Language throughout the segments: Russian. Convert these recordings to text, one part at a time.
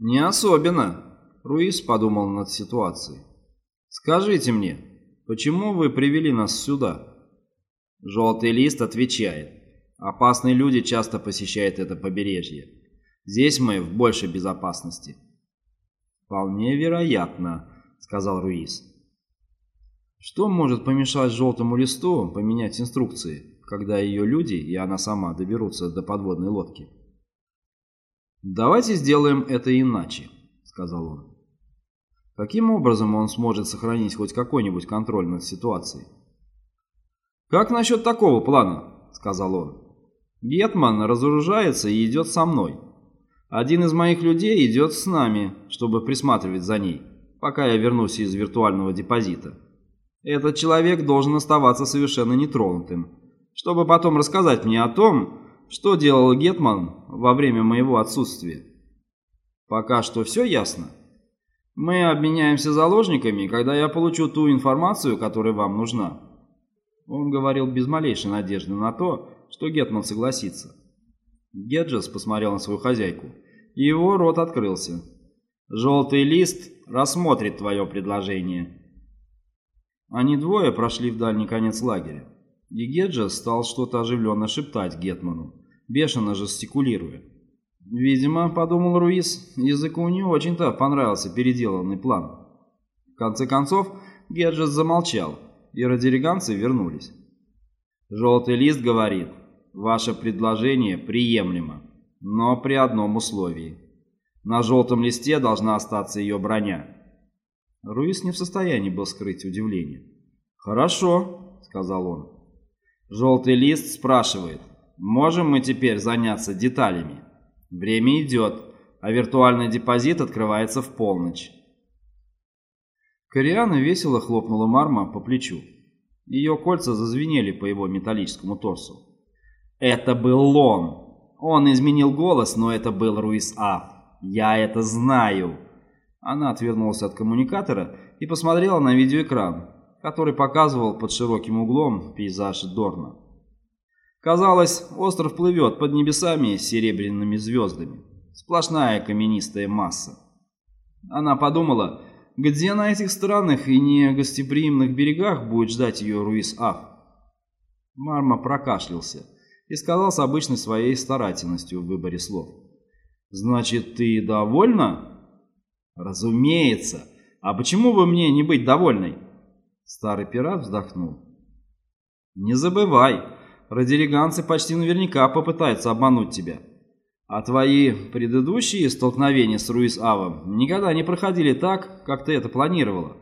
«Не особенно», — Руис подумал над ситуацией. «Скажите мне, почему вы привели нас сюда?» Желтый лист отвечает. Опасные люди часто посещают это побережье. Здесь мы в большей безопасности. «Вполне вероятно», — сказал Руис. «Что может помешать желтому листу поменять инструкции, когда ее люди и она сама доберутся до подводной лодки?» «Давайте сделаем это иначе», — сказал он. «Каким образом он сможет сохранить хоть какой-нибудь контроль над ситуацией?» «Как насчет такого плана?» — сказал он. «Гетман разоружается и идет со мной. Один из моих людей идет с нами, чтобы присматривать за ней, пока я вернусь из виртуального депозита. Этот человек должен оставаться совершенно нетронутым, чтобы потом рассказать мне о том, что делал Гетман во время моего отсутствия? Пока что все ясно. Мы обменяемся заложниками, когда я получу ту информацию, которая вам нужна. Он говорил без малейшей надежды на то, что Гетман согласится. Геджес посмотрел на свою хозяйку, и его рот открылся. «Желтый лист рассмотрит твое предложение». Они двое прошли в дальний конец лагеря, и Геджес стал что-то оживленно шептать Гетману бешено жестикулируя. Видимо, подумал Руис, языку не очень-то понравился переделанный план. В конце концов, Геджес замолчал, и радириганцы вернулись. «Желтый лист говорит, ваше предложение приемлемо, но при одном условии. На желтом листе должна остаться ее броня». Руис не в состоянии был скрыть удивление. «Хорошо», — сказал он. Желтый лист спрашивает, Можем мы теперь заняться деталями. Время идет, а виртуальный депозит открывается в полночь. Кориана весело хлопнула Марма по плечу. Ее кольца зазвенели по его металлическому торсу. «Это был он! Он изменил голос, но это был Руис Аф. Я это знаю!» Она отвернулась от коммуникатора и посмотрела на видеоэкран, который показывал под широким углом пейзаж Дорна. Казалось, остров плывет под небесами с серебряными звездами. Сплошная каменистая масса. Она подумала, где на этих странных и негостеприимных берегах будет ждать ее Руис-Аф. Марма прокашлялся и сказал с обычной своей старательностью в выборе слов. «Значит, ты довольна?» «Разумеется. А почему бы мне не быть довольной?» Старый пират вздохнул. «Не забывай, радириганцы почти наверняка попытаются обмануть тебя. А твои предыдущие столкновения с Руис-Авом никогда не проходили так, как ты это планировала.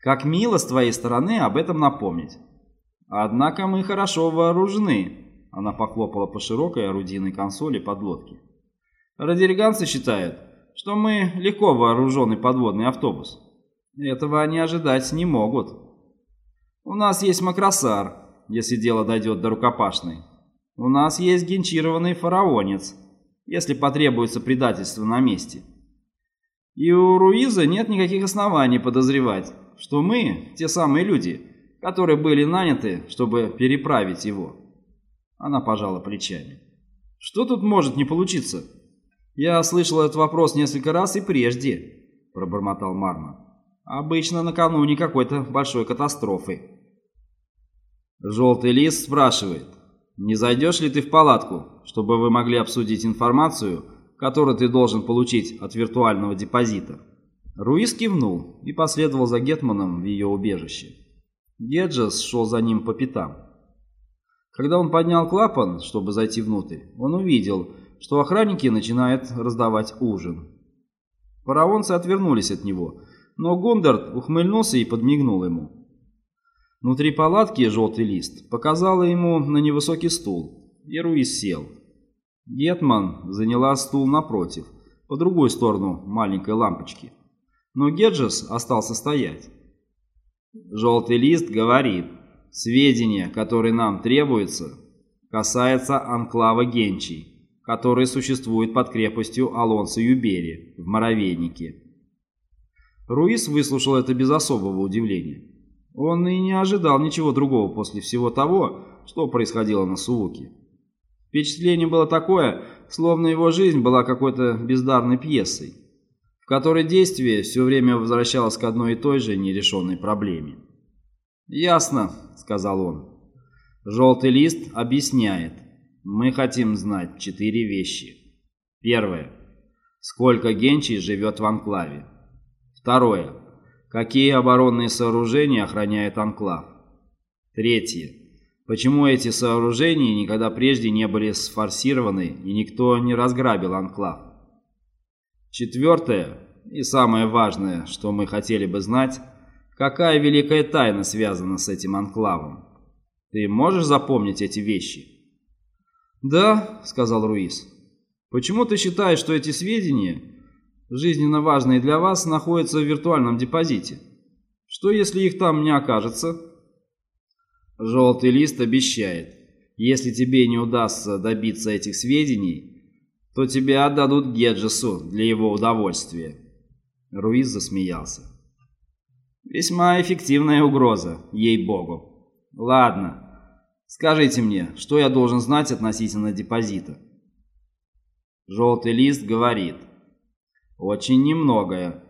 Как мило с твоей стороны об этом напомнить. Однако мы хорошо вооружены. Она похлопала по широкой орудийной консоли подлодки. Радириганцы считают, что мы легко вооруженный подводный автобус. Этого они ожидать не могут. У нас есть макросар, если дело дойдет до рукопашной. У нас есть генчированный фараонец, если потребуется предательство на месте. И у Руиза нет никаких оснований подозревать, что мы те самые люди, которые были наняты, чтобы переправить его. Она пожала плечами. Что тут может не получиться? Я слышал этот вопрос несколько раз и прежде, пробормотал Марма. Обычно накануне какой-то большой катастрофы. Желтый лист спрашивает, не зайдешь ли ты в палатку, чтобы вы могли обсудить информацию, которую ты должен получить от виртуального депозита. Руис кивнул и последовал за Гетманом в ее убежище. Геджес шел за ним по пятам. Когда он поднял клапан, чтобы зайти внутрь, он увидел, что охранники начинают раздавать ужин. Фараонцы отвернулись от него, но Гундарт ухмыльнулся и подмигнул ему. Внутри палатки желтый лист показала ему на невысокий стул, и Руис сел. Гетман заняла стул напротив, по другую сторону маленькой лампочки. Но Геджес остался стоять. Желтый лист говорит, сведения, которые нам требуются, касаются анклава Генчий, который существует под крепостью Алонса Юбери в Моровейнике. Руис выслушал это без особого удивления. Он и не ожидал ничего другого после всего того, что происходило на Сууке. Впечатление было такое, словно его жизнь была какой-то бездарной пьесой, в которой действие все время возвращалось к одной и той же нерешенной проблеме. «Ясно», — сказал он. «Желтый лист объясняет. Мы хотим знать четыре вещи. Первое. Сколько генчий живет в анклаве? Второе. Какие оборонные сооружения охраняет анклав? Третье. Почему эти сооружения никогда прежде не были сфорсированы и никто не разграбил анклав? Четвертое, и самое важное, что мы хотели бы знать, какая великая тайна связана с этим анклавом? Ты можешь запомнить эти вещи? «Да», — сказал Руис. «Почему ты считаешь, что эти сведения, жизненно важные для вас, находятся в виртуальном депозите? Что, если их там не окажется?» Желтый лист обещает, если тебе не удастся добиться этих сведений, то тебя отдадут Геджесу для его удовольствия. Руиз засмеялся. Весьма эффективная угроза, ей-богу. Ладно, скажите мне, что я должен знать относительно депозита? Желтый лист говорит. Очень немногое.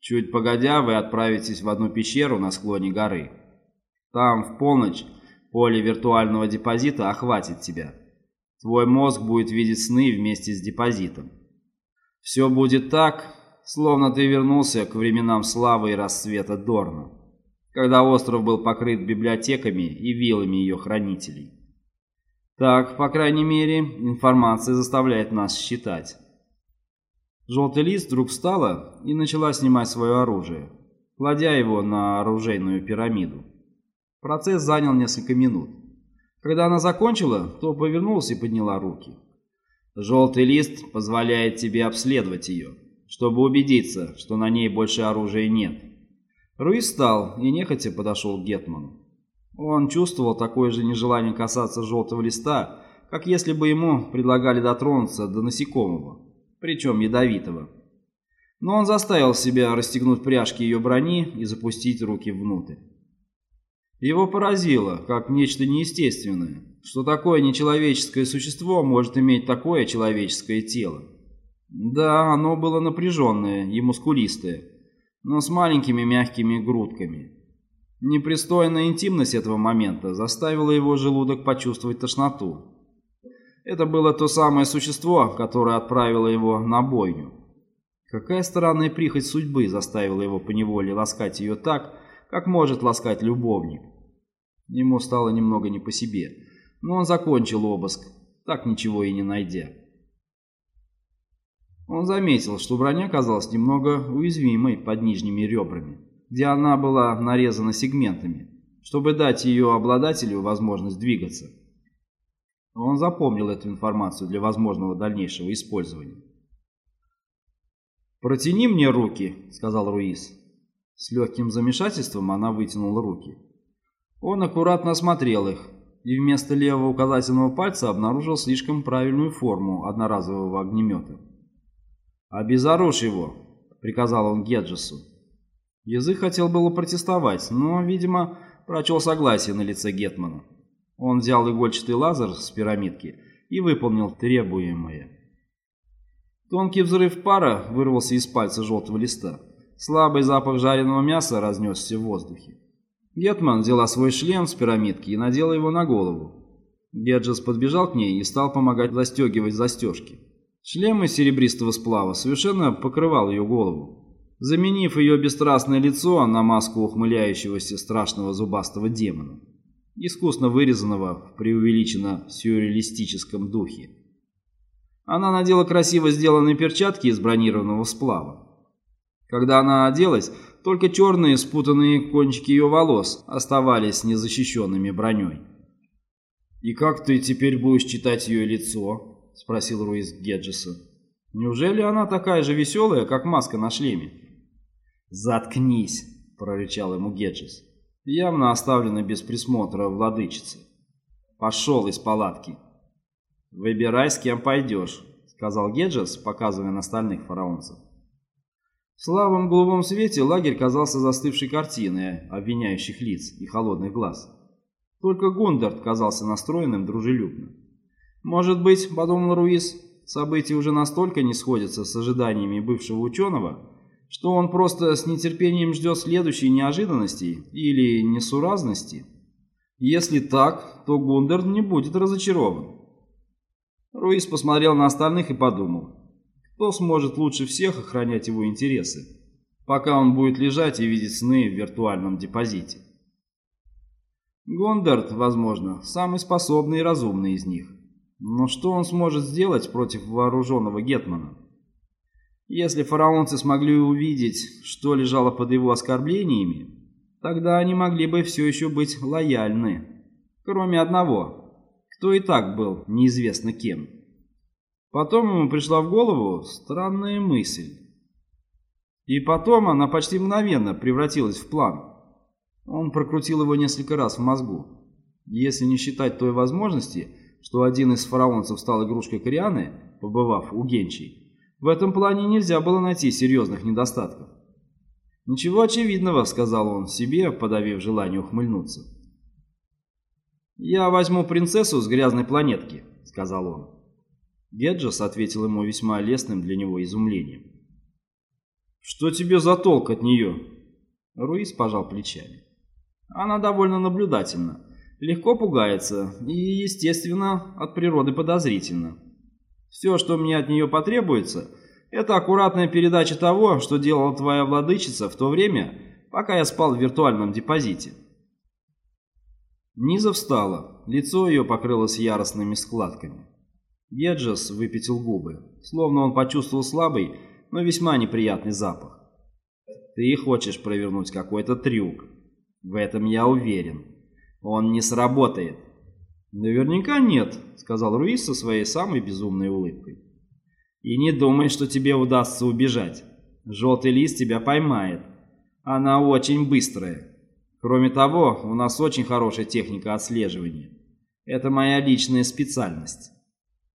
Чуть погодя, вы отправитесь в одну пещеру на склоне горы. Там в полночь поле виртуального депозита охватит тебя. Твой мозг будет видеть сны вместе с депозитом. Все будет так, словно ты вернулся к временам славы и расцвета Дорна, когда остров был покрыт библиотеками и вилами ее хранителей. Так, по крайней мере, информация заставляет нас считать. Желтый лист вдруг встала и начала снимать свое оружие, кладя его на оружейную пирамиду. Процесс занял несколько минут. Когда она закончила, то повернулась и подняла руки. Желтый лист позволяет тебе обследовать ее, чтобы убедиться, что на ней больше оружия нет. Руис встал и нехотя подошел к Гетману. Он чувствовал такое же нежелание касаться желтого листа, как если бы ему предлагали дотронуться до насекомого, причем ядовитого. Но он заставил себя расстегнуть пряжки ее брони и запустить руки внутрь. Его поразило, как нечто неестественное, что такое нечеловеческое существо может иметь такое человеческое тело. Да, оно было напряженное и мускулистое, но с маленькими мягкими грудками. Непристойная интимность этого момента заставила его желудок почувствовать тошноту. Это было то самое существо, которое отправило его на бойню. Какая странная прихоть судьбы заставила его поневоле ласкать ее так, как может ласкать любовник. Ему стало немного не по себе, но он закончил обыск, так ничего и не найдя. Он заметил, что броня казалась немного уязвимой под нижними ребрами, где она была нарезана сегментами, чтобы дать ее обладателю возможность двигаться. Он запомнил эту информацию для возможного дальнейшего использования. «Протяни мне руки», — сказал Руис. С легким замешательством она вытянула руки. Он аккуратно осмотрел их и вместо левого указательного пальца обнаружил слишком правильную форму одноразового огнемета. «Обезоружь его», — приказал он Геджесу. Язык хотел было протестовать, но, видимо, прочел согласие на лице Гетмана. Он взял игольчатый лазер с пирамидки и выполнил требуемое. Тонкий взрыв пара вырвался из пальца желтого листа. Слабый запах жареного мяса разнесся в воздухе. Гетман взяла свой шлем с пирамидки и надела его на голову. Геджес подбежал к ней и стал помогать застегивать застежки. Шлем из серебристого сплава совершенно покрывал ее голову, заменив ее бесстрастное лицо на маску ухмыляющегося страшного зубастого демона, искусно вырезанного в преувеличенно сюрреалистическом духе. Она надела красиво сделанные перчатки из бронированного сплава. Когда она оделась, только черные спутанные кончики ее волос оставались незащищенными броней. «И как ты теперь будешь читать ее лицо?» – спросил Руис Геджеса. «Неужели она такая же веселая, как маска на шлеме?» «Заткнись!» – прорычал ему Геджес. Явно оставлена без присмотра владычицы. «Пошел из палатки!» «Выбирай, с кем пойдешь», — сказал Геджес, показывая на остальных фараонцев. В слабом голубом свете лагерь казался застывшей картиной обвиняющих лиц и холодных глаз. Только Гундарт казался настроенным дружелюбно. Может быть, подумал Руис, события уже настолько не сходятся с ожиданиями бывшего ученого, что он просто с нетерпением ждет следующей неожиданности или несуразности. Если так, то Гундер не будет разочарован. Руис посмотрел на остальных и подумал, кто сможет лучше всех охранять его интересы, пока он будет лежать и видеть сны в виртуальном депозите. Гондард, возможно, самый способный и разумный из них. Но что он сможет сделать против вооруженного Гетмана? Если фараонцы смогли увидеть, что лежало под его оскорблениями, тогда они могли бы все еще быть лояльны. Кроме одного, кто и так был неизвестно кем. Потом ему пришла в голову странная мысль. И потом она почти мгновенно превратилась в план. Он прокрутил его несколько раз в мозгу. Если не считать той возможности, что один из фараонцев стал игрушкой Корианы, побывав у Генчей, в этом плане нельзя было найти серьезных недостатков. «Ничего очевидного», — сказал он себе, подавив желание ухмыльнуться. «Я возьму принцессу с грязной планетки», — сказал он. Геджес ответил ему весьма лестным для него изумлением. «Что тебе за толк от нее?» Руис пожал плечами. Она довольно наблюдательна, легко пугается и, естественно, от природы подозрительна. Все, что мне от нее потребуется, это аккуратная передача того, что делала твоя владычица в то время, пока я спал в виртуальном депозите. Низа встала, лицо ее покрылось яростными складками. Геджес выпятил губы, словно он почувствовал слабый, но весьма неприятный запах. «Ты хочешь провернуть какой-то трюк», в этом я уверен. Он не сработает. Наверняка нет, сказал Руис со своей самой безумной улыбкой. И не думай, что тебе удастся убежать. Желтый лист тебя поймает. Она очень быстрая. Кроме того, у нас очень хорошая техника отслеживания. Это моя личная специальность.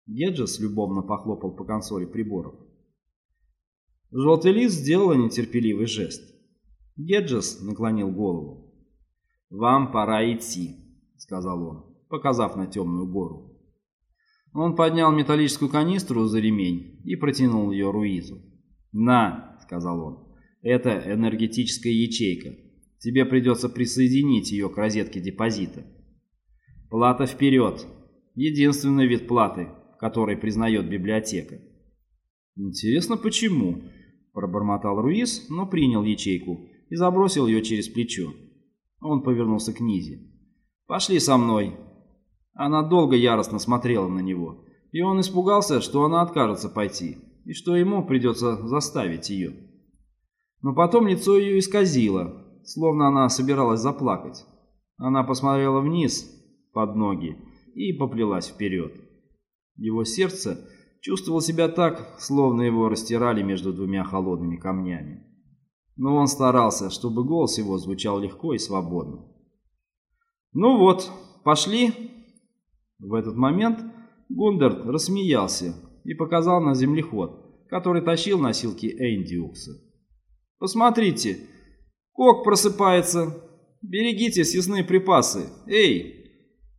Геджес любовно похлопал по консоли приборов. Желтый лист сделал нетерпеливый жест. Геджес наклонил голову. «Вам пора идти», — сказал он, показав на темную гору. Он поднял металлическую канистру за ремень и протянул ее Руизу. «На», — сказал он, — «это энергетическая ячейка. Тебе придется присоединить ее к розетке депозита». «Плата вперед. Единственный вид платы, который признает библиотека». «Интересно, почему?» – пробормотал Руиз, но принял ячейку и забросил ее через плечо. Он повернулся к Низе. «Пошли со мной». Она долго яростно смотрела на него, и он испугался, что она откажется пойти, и что ему придется заставить ее. Но потом лицо ее исказило, словно она собиралась заплакать. Она посмотрела вниз, под ноги, и поплелась вперед. Его сердце чувствовало себя так, словно его растирали между двумя холодными камнями но он старался, чтобы голос его звучал легко и свободно. «Ну вот, пошли!» В этот момент Гундерт рассмеялся и показал на землеход, который тащил носилки Эндиукса. «Посмотрите, Кок просыпается! Берегите съестные припасы! Эй!»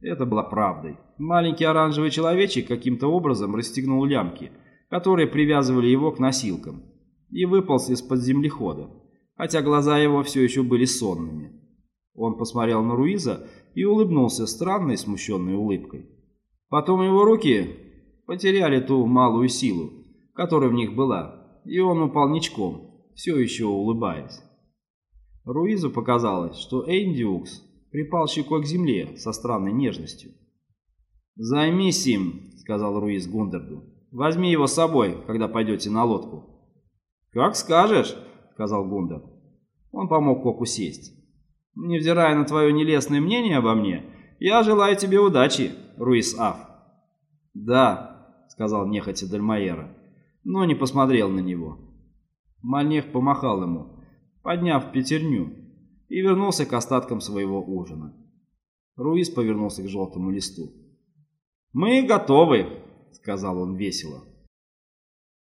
Это было правдой. Маленький оранжевый человечек каким-то образом расстегнул лямки, которые привязывали его к носилкам, и выполз из-под землехода хотя глаза его все еще были сонными. Он посмотрел на Руиза и улыбнулся странной смущенной улыбкой. Потом его руки потеряли ту малую силу, которая в них была, и он упал ничком, все еще улыбаясь. Руизу показалось, что Эйндиукс припал щекой к земле со странной нежностью. «Займись им», — сказал Руиз Гундерду. «Возьми его с собой, когда пойдете на лодку». «Как скажешь», сказал Гундер. Он помог Коку сесть. «Невзирая на твое нелестное мнение обо мне, я желаю тебе удачи, Руис Аф». «Да», — сказал нехотя Дальмаера, но не посмотрел на него. Мальнех помахал ему, подняв пятерню, и вернулся к остаткам своего ужина. Руис повернулся к желтому листу. «Мы готовы», — сказал он весело.